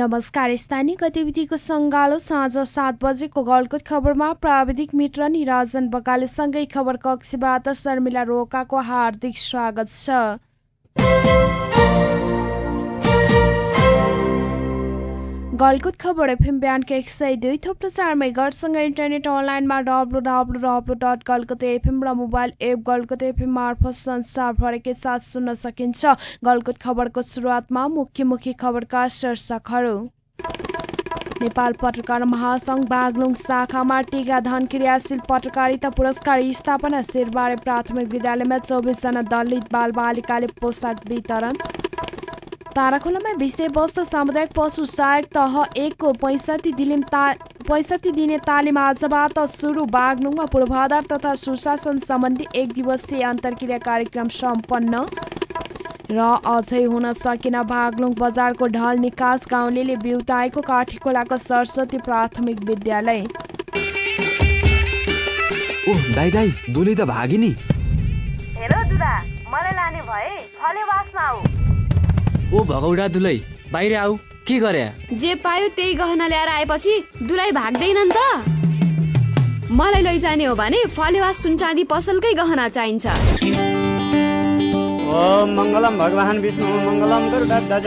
नमस्कार। स्थानीय गतिविधिको सङ्गालो साँझ सात बजेको गलकुट खबरमा प्राविधिक मित्र निराजन बकालेसँगै खबर कक्षबाट शर्मिला रोकाको हार्दिक स्वागत छ। गलकुट खबर एफएम बिहानको एक सय दुई थुप्रो चार मेगरसँग इन्टरनेट अनलाइनमा W W W dot Galkot FM र मोबाइल एप गलकुट एफएम मार्फत संसारभरकै साथ सुन्न सकिन्छ। गलकुट खबरको सुरुवातमा मुख्य मुख्य खबरका शीर्षकहरू। नेपाल पत्रकार महासङ्घ बागलुङ शाखामा टिका धन क्रियाशील पत्रकारिता पुरस्कार स्थापना शेरबारे प्राथमिक विद्यालयमा चौबिसजना दलित बालबालिकाले पोसाक वितरण। ताराखोलामा विषयवस्तु सामुदायिक पशु सहायक तह एकको पैँसठी दिलिम ता पैँसठी दिने तालिम आजबाट सुरु। बागलुङमा पूर्वाधार तथा सुशासन सम्बन्धी एक दिवसीय अन्तर्क्रिया कार्यक्रम सम्पन्न र अझै हुन सकेन बागलुङ बजारको ढल निकास गाउँले बिउताएको काठीखोलाको सरस्वती प्राथमिक विद्यालय। ओह दाइ दाइ दुली त भागी नि हेर दुदा ओ भगौडा दुलै बाहिर आऊ के गरे? जे पायो त्यही गहना ल्याएर आएपछि दुलाई भाग्दैनन् त। मलाई लैजाने हो भने फलेवा सुनचाँदी पसलकै गहना चाहिन्छ। ओम मङ्गलम भगवान् विष्णु मङ्गलम गरुडध्वज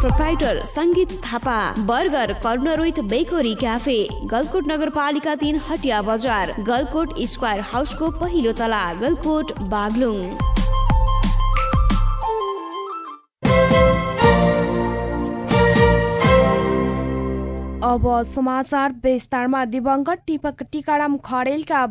Proprietor Sangeet Thapa burger corner with bakery cafe Galkot नगरपालिका तिन हटिया बजार गलकोट स्क्वायर हाउसको पहिलो तला गलकोट बागलुङ अब समाचार विस्तारमा। दिवंगत टिकाराम खरेलका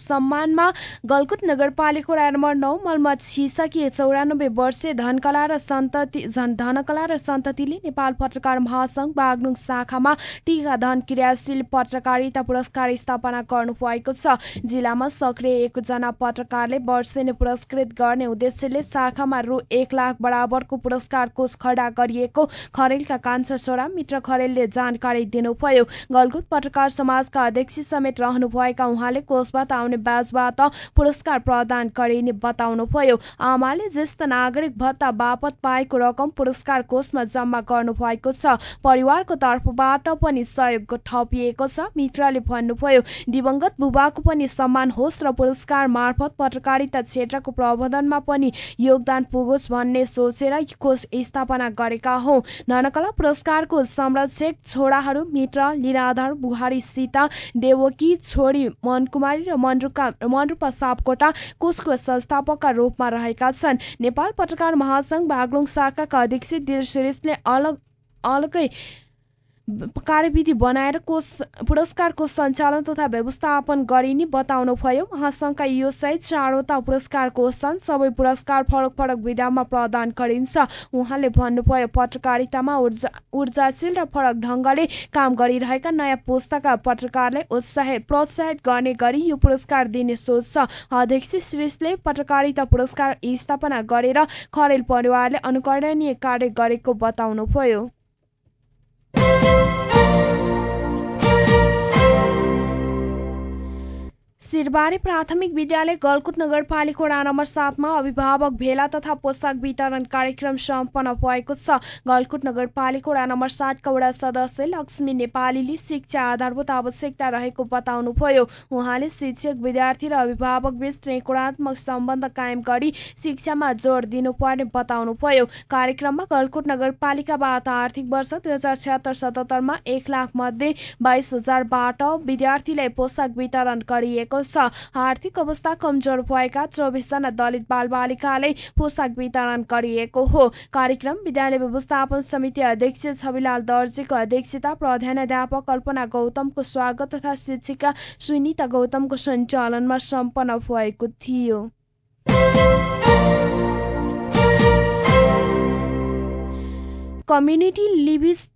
सम्मानमा गलकुट नगरपालिका वडा नम्बर नौ मलमा छिसकिए चौरानब्बे वर्षीय धनकला र सन्तति धनकला र सन्ततिले नेपाल पत्रकार महासङ्घ बागलुङ शाखामा टिका धन क्रियाशील पत्रकारिता पुरस्कार स्थापना गर्नु भएको छ। जिल्लामा सक्रिय एकजना पत्रकारले वर्षेनी पुरस्कृत गर्ने उद्देश्यले शाखामा रु एक लाख बराबरको पुरस्कार कोष खडा गरिएको खरेलका कान्छा छोरा मित्र खरेलले जानकारी दिनुभयो। गलकुट पत्रकार समाजका अध्यक्ष समेत रहनुभएका उहाँले कोषबाट आउने ब्याजबाट पुरस्कार प्रदान गरिने बताउनुभयो। आमाले ज्येष्ठ नागरिक भत्ता बापत पाएको रकम पुरस्कार कोषमा जम्मा गर्नु भएको छ। परिवारको तर्फबाट पनि सहयोग थपिएको छ मित्रले भन्नुभयो। दिवंगत बुबाको पनि सम्मान होस् र पुरस्कार मार्फत पत्रकारिता क्षेत्रको प्रबन्धनमा पनि योगदान पुगोस् भन्ने सोचेर कोष स्थापना गरेका हौ। धनकला पुरस्कारको संरक्षक छोराहरू मित्र लीलाधर बुहारी सीता देवकी छोरी मनकुमारी र मनरुका मनरूपा सापकोटा कोषको संस्थापकका रूपमा रहेका छन्। नेपाल पत्रकार महासंघ बागलुङ शाखाका अध्यक्ष दिल सिरिसले अलग अलगै कार्यविधि बनाएर कोष पुरस्कारको सञ्चालन तथा व्यवस्थापन गरिने बताउनुभयो महासङ्घका यो सहित चारवटा पुरस्कार कोष छन् सबै पुरस्कार फरक फरक विधामा प्रदान गरिन्छ। उहाँले भन्नुभयो पत्रकारितामा ऊर्जा ऊर्जाशील र फरक ढङ्गले काम गरिरहेका नयाँ पुस्ताका पत्रकारलाई उत्साहित प्रोत्साहित गर्ने गरी यो पुरस्कार दिने सोच छ। अध्यक्ष श्रेष्ठले पत्रकारिता पुरस्कार स्थापना गरेर खरेल परिवारले अनुकरणीय कार्य गरेको बताउनुभयो। Música सिरबारी प्राथमिक विद्यालय गलकुट नगरपालिका वडा नम्बर सातमा अभिभावक भेला तथा पोसाक वितरण कार्यक्रम सम्पन्न भएको छ। गलकुट नगरपालिका वडा नम्बर सातका वडा सदस्य लक्ष्मी नेपालीले शिक्षा आधारभूत आवश्यकता रहेको बताउनुभयो। उहाँले शिक्षक विद्यार्थी र अभिभावक बीच त्रिकोणात्मक सम्बन्ध कायम गरी शिक्षामा जोड दिनुपर्ने बताउनुभयो। कार्यक्रममा गलकुट नगरपालिकाबाट आर्थिक वर्ष दुई हजार छ्यात्तर सतहत्तरमा एक लाख मध्ये बाइस हजारबाट विद्यार्थीलाई पोसाक वितरण गरिएको छ। आर्थिक अवस्था कमजोर भएका चौबिसजना दलित बालबालिकालाई पोसाक वितरण गरिएको हो। कार्यक्रम विद्यालय व्यवस्थापन समिति अध्यक्ष छविलाल दर्जीको अध्यक्षता प्रधानाध्यापक कल्पना गौतमको स्वागत तथा शिक्षिका सुनिता गौतमको सञ्चालनमा सम्पन्न भएको थियो। कम्युनिटी लिभिस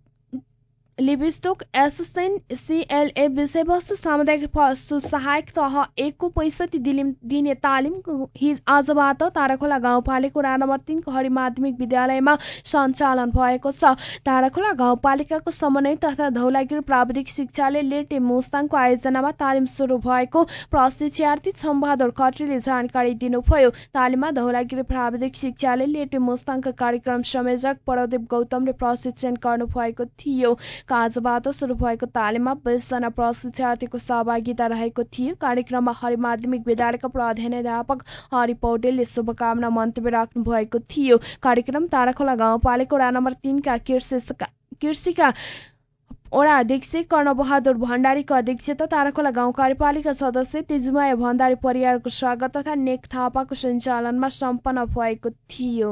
लिभिस्टोक एसोसिएसन सिएलए विषयवस्तु सामुदायिक सहायक तह एकको पैँसठी दिने तालिम हिज आजबाट ताराखोला गाउँपालिका वडा नम्बर तिनको हरि माध्यमिक विद्यालयमा सञ्चालन भएको छ। ताराखोला गाउँपालिकाको समन्वय तथा धौलागिरी प्राविधिक शिक्षाले लेटे मुस्ताङको आयोजनामा तालिम सुरु भएको प्रशिक्षार्थी छम्बहादुर खत्रीले जानकारी दिनुभयो। तालिममा धौलागिरी प्राविधिक शिक्षाले लेटे मुस्ताङका कार्यक्रम संयोजक परदेव गौतमले प्रशिक्षण गर्नुभएको थियो। काजबाट सुरु भएको तालिममा बिसजना प्रशिक्षार्थीको सहभागिता रहेको थियो। कार्यक्रममा हरि माध्यमिक विद्यालयका प्रधानाध्यापक हरि पौडेलले शुभकामना मन्तव्य राख्नु भएको थियो। कार्यक्रम ताराखोला गाउँपालिका वडा नम्बर तिनका कृषिका वडा अध्यक्ष कर्णबहादुर भण्डारीको अध्यक्षता ताराखोला गाउँ कार्यपालिका सदस्य तेजुमाया भण्डारी परिवारको स्वागत तथा नेक थापाको सञ्चालनमा सम्पन्न भएको थियो।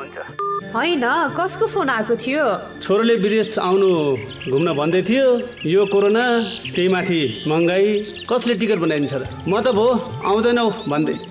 होइन कसको फोन आएको थियो? छोरोले विदेश आउनु घुम्न भन्दै थियो यो कोरोना त्यही माथि महँगाई कसले टिकट बनाइदिन्छ र? म त भो आउँदैनौ भन्दै।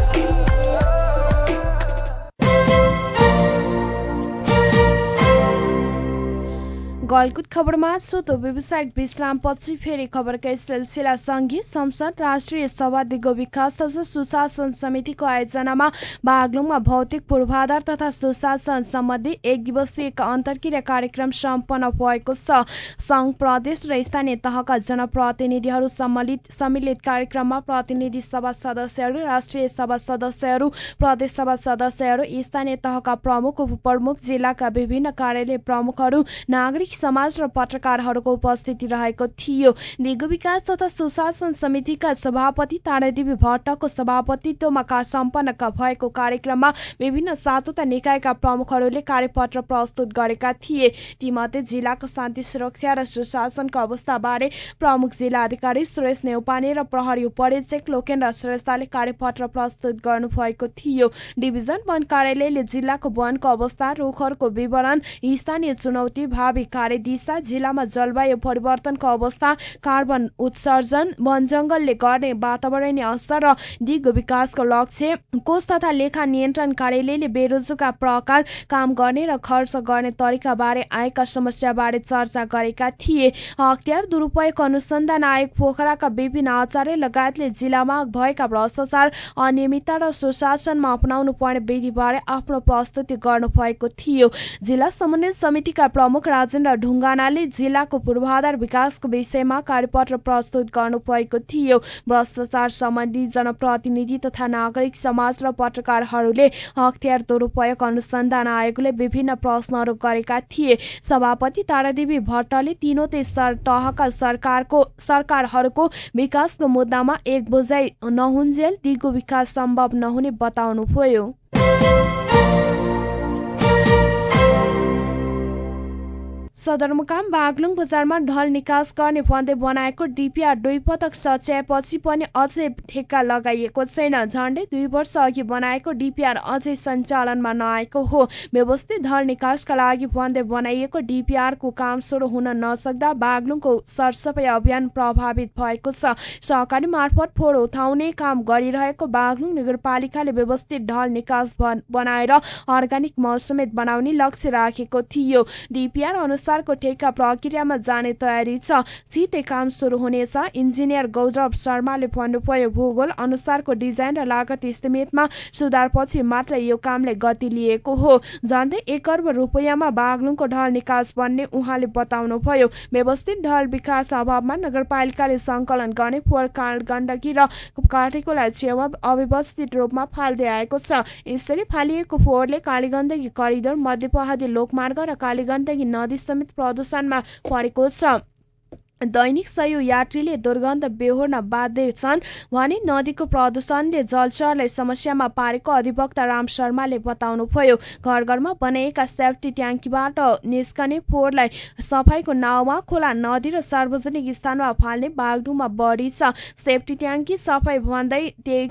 गलकुट खबरमा छोटो व्यावसायिक विश्रामपछि फेरि खबरकै सिलसिला सङ्घीय संसद राष्ट्रिय सभा दिगो विकास तथा सुशासन समितिको आयोजनामा बागलुङमा भौतिक पूर्वाधार तथा सुशासन सम्बन्धी एक दिवसीय अन्तर्क्रिया कार्यक्रम सम्पन्न भएको छ। सङ्घ प्रदेश र स्थानीय तहका जनप्रतिनिधिहरू सम्मिलित सम्मिलित कार्यक्रममा प्रतिनिधि सभा सदस्यहरू राष्ट्रिय सभा सदस्यहरू प्रदेश सभा सदस्यहरू स्थानीय तहका प्रमुख उपप्रमुख जिल्लाका विभिन्न कार्यालय प्रमुखहरू नागरिक समाज र पत्रकारहरूको उपस्थिति रहेको थियो। दिगो विकास तथा सुशासन समितिका सभापति तारादेवी भट्टको सभापतित्वमा सम्पन्न भएको कार्यक्रममा विभिन्न सातवटा निकायका प्रमुखहरूले कार्यपत्र प्रस्तुत गरेका थिए। तीमध्ये जिल्लाको शान्ति सुरक्षा र सुशासनको अवस्थाबारे प्रमुख जिल्ला अधिकारी सुरेश नेउपाने र प्रहरी उपरीक्षक लोकेन्द्र श्रेष्ठले कार्यपत्र प्रस्तुत गर्नुभएको थियो। डिभिजन वन कार्यालयले जिल्लाको वनको अवस्था रुखहरूको विवरण स्थानीय चुनौती भावी कार्यदिशा जिल्लामा जलवायु परिवर्तनको अवस्था कार्बन उत्सर्जन वन जङ्गलले गर्ने वातावरणीय असर र दिगो विकासको लक्ष्य कोष तथा लेखा नियन्त्रण कार्यालयले बेरोजगार प्रकार काम गर्ने र खर्च गर्ने तरिका बारे आएका समस्या बारे चर्चा गरेका थिए। अख्तियार दुरुपयोग अनुसन्धान आयोग पोखराका विभिन्न आचार्य लगायतले जिल्लामा भएका भ्रष्टाचार अनियमितता र सुशासनमा अपनाउनु पर्ने विधिबारे आफ्नो प्रस्तुति गर्नुभएको थियो। जिल्ला समन्वय समितिका प्रमुख राजेन्द्र ढुङ्गानाले जिल्लाको पूर्वाधार विकासको विषयमा कार्यपत्र प्रस्तुत गर्नुभएको थियो। भ्रष्टाचार सम्बन्धी जनप्रतिनिधि तथा नागरिक समाज र पत्रकारहरूले अख्तियार दुरुपयोग अनुसन्धान आयोगले विभिन्न प्रश्नहरू गरेका थिए। सभापति तारादेवी भट्टले तीनवटै सर तहका सरकारको सरकारहरूको विकासको मुद्दामा एक बुझाइ नहुन्जेल दिगो विकास सम्भव नहुने बताउनुभयो। सदरमुकाम बागलुङ बजारमा ढल निकास गर्ने भन्दै बनाएको डिपिआर दुई पटक सच्याएपछि पनि अझै ठेक्का लगाइएको छैन। झण्डै दुई वर्ष अघि बनाएको डिपिआर अझै सञ्चालनमा नआएको हो। व्यवस्थित ढल निकासका लागि भन्दै बनाइएको डिपिआरको काम सुरु हुन नसक्दा बागलुङको सरसफाइ अभियान प्रभावित भएको छ। सहकारी मार्फत फोहोर उठाउने काम गरिरहेको बागलुङ नगरपालिकाले व्यवस्थित ढल निकास बनाएर अर्ग्यानिक मल समेत बनाउने लक्ष्य राखेको थियो। डिपिआर अनुसार अनुसारको ठेक्का प्रक्रियामा जाने तयारी छ। छिटै काम सुरु हुनेछ। इन्जिनियर गौरव शर्माले भन्नुभयो भूगोल अनुसारको डिजाइन र लागत इस्टिमेटमा सुधारपछि मात्र यो कामले गति लिएको हो। झन्डै एक अर्ब रुपियाँमा बागलुङको ढल निकास बन्ने उहाँले बताउनुभयो। व्यवस्थित ढल विकास अभावमा नगरपालिकाले सङ्कलन गर्ने फोहोर काँड गण्डकी र काटेकोलाई छेउमा अव्यवस्थित रूपमा फाल्दै आएको छ। यसरी फालिएको फोहोरले कालीगण्डकी करिडोर मध्यपहाडी लोकमार्ग र कालीगण्डकी नदी समेत प्रदूषणमा परेको छ। दैनिक सय यात्रीले दुर्गन्ध बेहोर्न बाध्य छन्। भने नदीको प्रदूषणले जलचरलाई समस्यामा पारेको अधिवक्ता राम शर्माले बताउनुभयो। घर घरमा बनाइएका सेफ्टी ट्याङ्कीबाट निस्कने फोहोरलाई सफाईको नाउँमा खोला नदी र सार्वजनिक स्थानमा फाल्ने बागडुमा बढी छ। सेफ्टी ट्याङ्की सफाई भन्दै एक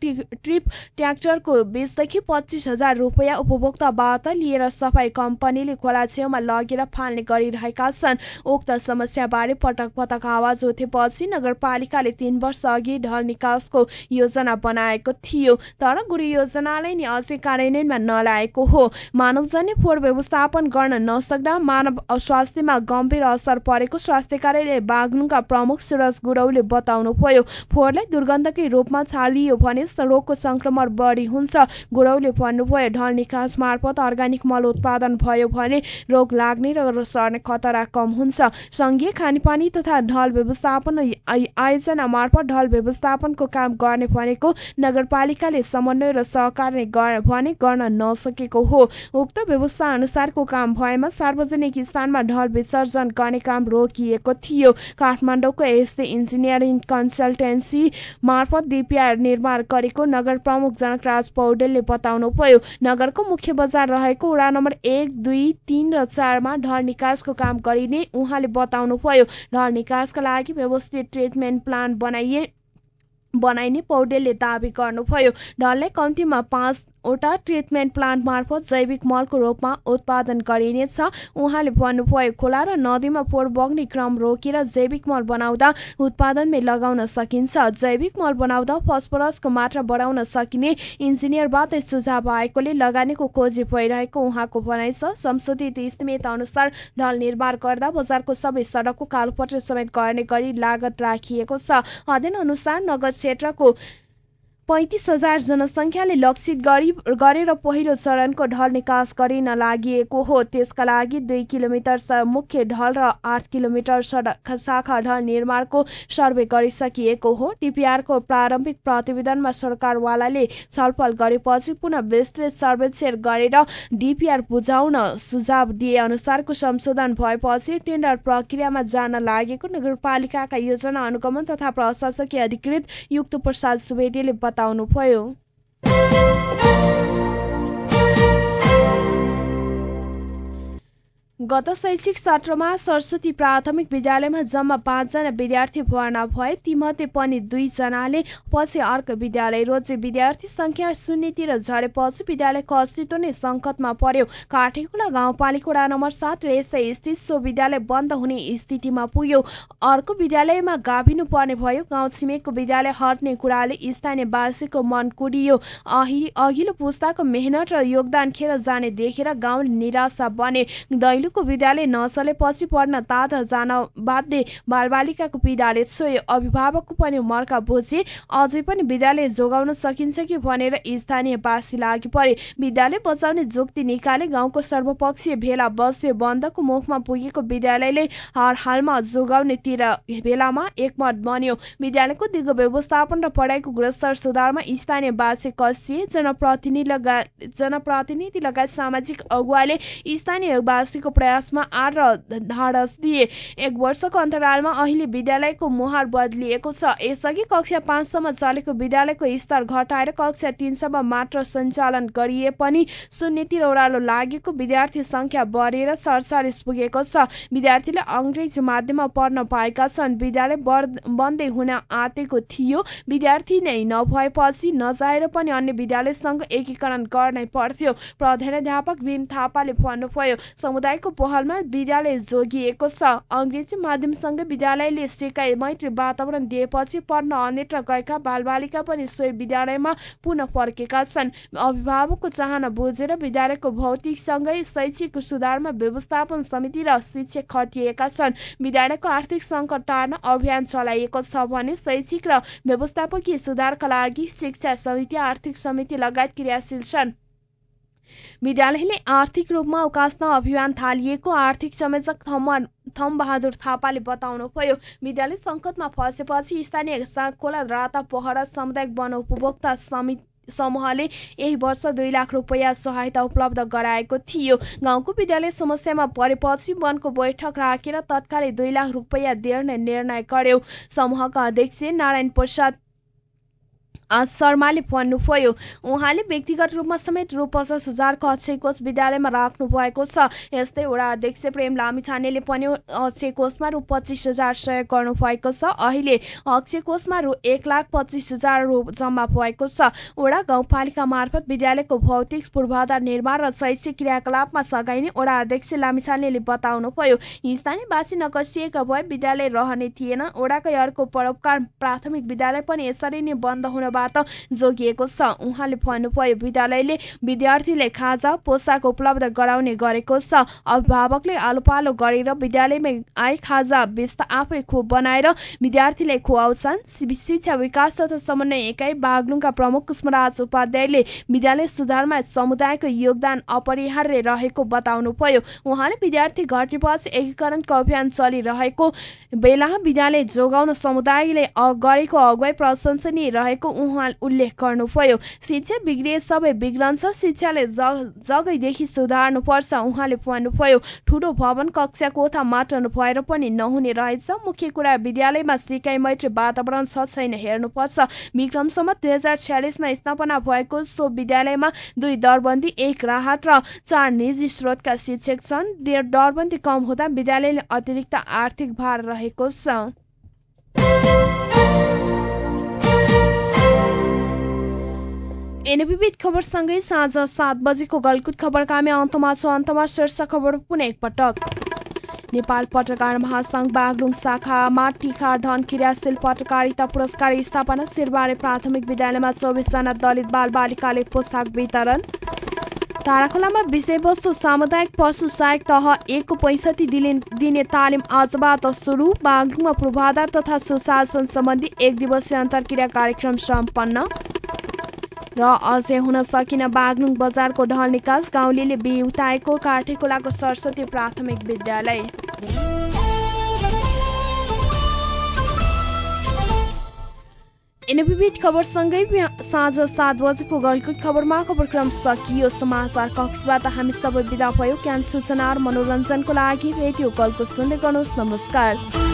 ट्रिप ट्र्याक्टरको बिसदेखि पच्चिस हजार रुपियाँ उपभोक्ताबाट लिएर सफाई कम्पनीले खोला छेउमा लगेर फाल्ने गरिरहेका छन्। उक्त समस्याबाट बारे पटक पटक आवाज उठेपछि नगरपालिकाले तीन वर्ष अघि ढल निकासको योजना बनाएको थियो तर गुरु योजनालाई नि अझै कार्यान्वयनमा नलाएको हो। मानवजन्य फोहोर व्यवस्थापन गर्न नसक्दा मानव स्वास्थ्यमा गम्भीर असर परेको स्वास्थ्य कार्यालय बागलुङका प्रमुख सुरज गुरौले बताउनुभयो फोहोरलाई दुर्गन्धकै रूपमा छालियो भने रोगको संक्रमण बढी हुन्छ। गुरौले भन्नुभयो ढल निकास मार्फत अर्ग्यानिक मल उत्पादन भयो भने रोग लाग्ने र सर्ने खतरा कम हुन्छ। संघीय खानेपानी तथा ढल व्यवस्थापन आयोजना मार्फत ढल व्यवस्थापनको काम गर्ने भनेको नगरपालिकाले समन्वय र सहकार्य भने गर्न नसकेको हो। उक्त व्यवस्था अनुसारको काम भएमा सार्वजनिक स्थानमा ढल विसर्जन गर्ने काम रोकिएको थियो। काठमाडौँको यस्तै इन्जिनियरिङ कन्सल्टेन्सी मार्फत डिपिआर निर्माण गरेको नगर प्रमुख जनकराज पौडेलले बताउनुभयो नगरको मुख्य बजार रहेको वडा नम्बर एक दुई तीन र चारमा ढल निकासको काम गरिने उहाँले बताउनुभयो। र निकासका लागि व्यवस्थित ट्रिटमेन्ट प्लान बनाइए बनाइने पौडेलले दावी गर्नुभयो। ढलले कम्तीमा पाँच वटा ट्रिटमेन्ट प्लान्ट मार्फत जैविक मलको रूपमा उत्पादन गरिनेछ। उहाँले भन्नुभयो खोला र नदीमा फोहोर बग्ने क्रम रोकेर जैविक मल बनाउँदा उत्पादनमै लगाउन सकिन्छ। जैविक मल बनाउँदा फस्फोरसको मात्रा बढाउन सकिने इन्जिनियरबाटै सुझाव आएकोले लगानीको खोजी भइरहेको उहाँको भनाइ छ। संशोधित इस्टिमेट अनुसार ढल निर्माण गर्दा बजारको सबै सडकको कालोपत्र समेत गर्ने गरी लागत राखिएको छ। अध्ययन अनुसार नगर क्षेत्रको पैँतिस हजार जनसङ्ख्याले लक्षित गरी गरेर पहिलो चरणको ढल निकास गरिन लागि हो। त्यसका लागि दुई किलोमिटर मुख्य ढल र आठ किलोमिटर सडक शाखा ढल निर्माणको सर्वे गरिसकिएको हो। टिपिआरको प्रारम्भिक प्रतिवेदनमा सरकारवालाले छलफल गरेपछि पुनः विस्तृत सर्वेक्षण गरेर डिपिआर बुझाउन सुझाव दिए अनुसारको संशोधन भएपछि टेन्डर प्रक्रियामा जान लागेको नगरपालिकाका योजना अनुगमन तथा प्रशासकीय अधिकृत युक्त प्रसाद सुवेदीले बताउनुभयो गत शैक्षिक सत्रमा सरस्वती प्राथमिक विद्यालयमा जम्मा पाँचजना विद्यार्थी भर्ना भए तीमध्ये पनि दुईजनाले पछि अर्को विद्यालय रोजे विद्यार्थी संख्या शून्यतिर झरेपछि विद्यालयको अस्तित्व नै सङ्कटमा पर्यो। काठेकुला गाउँपालिका नम्बर सात र यसै स्थित सो विद्यालय बन्द हुने स्थितिमा पुग्यो। अर्को विद्यालयमा गाभिनु पर्ने भयो। गाउँ छिमेकको विद्यालय हट्ने कुराले स्थानीयवासीको मन कुडियो। अघिल्लो पुस्ताको मेहनत र योगदान खेर जाने देखेर गाउँले निराशा बने। दैलो स्कुलको विद्यालय नचलेपछि पढ्न ताता जान बाध्य बालबालिकाको पीडाले छोयो अभिभावकको पनि मर्का बुझे। अझै पनि विद्यालय जोगाउन सकिन्छ कि भनेर स्थानीयवासी लागि परे। विद्यालय बचाउने जुक्ति निकाले गाउँको सर्वपक्षीय भेला बस्यो बन्दको मुखमा पुगेको विद्यालयले हर हालमा जोगाउनेतिर भेलामा एकमत बन्यो। विद्यालयको दिगो व्यवस्थापन र पढाइको गुणस्तर सुधारमा स्थानीयवासी कसिए जनप्रतिनिधि लगायत जनप्रतिनिधि लगायत सामाजिक अगुवाले स्थानीयवासीको प्रयासमा आर र ढाडस दिए। एक वर्षको अन्तरालमा अहिले विद्यालयको मुहार बदलिएको छ। यसअघि कक्षा पाँचसम्म चलेको विद्यालयको स्तर घटाएर कक्षा तिनसम्म मात्र सञ्चालन गरिए पनि शून्यतिर ओह्रालो लागेको विद्यार्थी संख्या बढेर सडचालिस पुगेको छ। विद्यार्थीले अङ्ग्रेजी माध्यममा पढ्न पाएका छन्। विद्यालय बन्दै हुन आँटेको थियो। विद्यार्थी नै नभएपछि नजाएर पनि अन्य विद्यालयसँग एकीकरण गर्नै पर्थ्यो। प्रधानाध्यापक भीम थापाले भन्नुभयो समुदायको पहलमा विद्यालय जोगिएको छ। अङ्ग्रेजी माध्यमसँग विद्यालयले सिकाइ मैत्री वातावरण दिएपछि पढ्न अन्यत्र गएका बालबालिका पनि सोही विद्यालयमा पुनः फर्केका छन्। अभिभावकको चाहना बुझेर विद्यालयको भौतिकसँगै शैक्षिक सुधारमा व्यवस्थापन समिति र शिक्षक खटिएका छन्। विद्यालयको आर्थिक सङ्कट टार्न अभियान चलाइएको छ भने शैक्षिक र व्यवस्थापकीय सुधारका लागि शिक्षा समिति आर्थिक समिति लगायत क्रियाशील छन्। विद्यालयले आर्थिक रूपमा उकास्न अभियान थालिएको आर्थिक संयोजक थम बहादुर थापाले बताउनुभयो विद्यालय सङ्कटमा फसेपछि स्थानीय खोला राता पहरा सामुदायिक वन उपभोक्ता समिति समूहले यही वर्ष दुई लाख रुपियाँ सहायता उपलब्ध गराएको थियो। गाउँको विद्यालय समस्यामा परेपछि वनको बैठक राखेर तत्कालै दुई लाख रुपियाँ दिने निर्णय गर्यो। समूहका अध्यक्ष नारायण प्रसाद शर्माले भन्नुभयो उहाँले व्यक्तिगत रूपमा समेत रु पचास हजारको अक्षय कोष विद्यालयमा राख्नु भएको छ। यस्तै वडा अध्यक्ष प्रेम लामिछानेले पनि अक्षय कोषमा रु पच्चिस हजार सहयोग गर्नु भएको छ। अहिले अक्षय कोषमा रु एक लाख पच्चिस हजार रु जम्मा भएको छ। वडा गाउँपालिका मार्फत विद्यालयको भौतिक पूर्वाधार निर्माण र शैक्षिक क्रियाकलापमा सघाइने वडा अध्यक्ष लामिछानेले बताउनुभयो स्थानीयवासी नकसिएका भए विद्यालय रहने थिएन। वडाकै अर्को परोपकार प्राथमिक विद्यालय पनि यसरी नै बन्द हुनबाट जोगिएको छ। उहाँले भन्नुभयो विद्यालयले विद्यार्थीले खाजा पोसाक उपलब्ध गराउने गरेको छ। अभिभावकले आलो पालो गरेर विद्यालयमै आए खाजा बेस्ता आफै खोप बनाएर विद्यार्थीले खुवाउँछन्। शिक्षा विकास तथा समन्वय एकाइ बागलुङका प्रमुख कुष्मराज उपाध्यायले विद्यालय सुधारमा समुदायको योगदान अपरिहार्य रहेको बताउनुभयो। उहाँले विद्यार्थी घटेपछि एकीकरणको अभियान चलिरहेको बेला विद्यालय जोगाउन समुदायले गरेको अगुवाई प्रशंसनीय रहेको उहाँ उल्लेख गर्नुभयो। शिक्षा बिग्रिए सबै बिग्रन्छ शिक्षाले जगैदेखि सुधार्नुपर्छ उहाँले भन्नुभयो। ठुलो भवन कक्षा कोठा मात्र भएर पनि नहुने रहेछ। मुख्य कुरा विद्यालयमा सिकाइ मैत्री वातावरण छ छैन हेर्नुपर्छ। विक्रमसम्म दुई हजार छ्यालिसमा स्थापना भएको सो विद्यालयमा दुई दरबन्दी एक राहत र चार निजी स्रोतका शिक्षक छन्। दरबन्दी कम हुँदा विद्यालयले अतिरिक्त आर्थिक भार रहेको छ। एनबिबिट खबरसँगै साँझ सात बजेको गलकुट खबरका अन्तमा छ। अन्तमा शीर्ष खबर पुनः एकपटक नेपाल पत्रकार महासंघ बागलुङ शाखामा टिका धन क्रियाशील पत्रकारिता पुरस्कार स्थापना सिरबारे प्राथमिक विद्यालयमा चौबिसजना दलित बाल बालिकाले पोसाक वितरण। ताराखोलामा विषयवस्तु सामुदायिक पशु सहायक तह एकको पैँसठी दिने तालिम आजबाट सुरु। बागलुङमा पूर्वाधार तथा सुशासन सम्बन्धी एक दिवसीय अन्तर्क्रिया कार्यक्रम सम्पन्न। र अझै हुन सकिन बागलुङ बजारको ढल निकास गाउँले बिउताएको काठेकोलाको सरस्वती प्राथमिक विद्यालय। एनबिबिट खबरसँगै साँझ सात बजेको गलकुट खबरमा खबरक्रम सकियो। समाचार कक्षबाट हामी सबै विदा भयो। ज्ञान सूचना र मनोरञ्जनको लागि रेडियो गलकुट सुन्दै गर्नुहोस्। नमस्कार।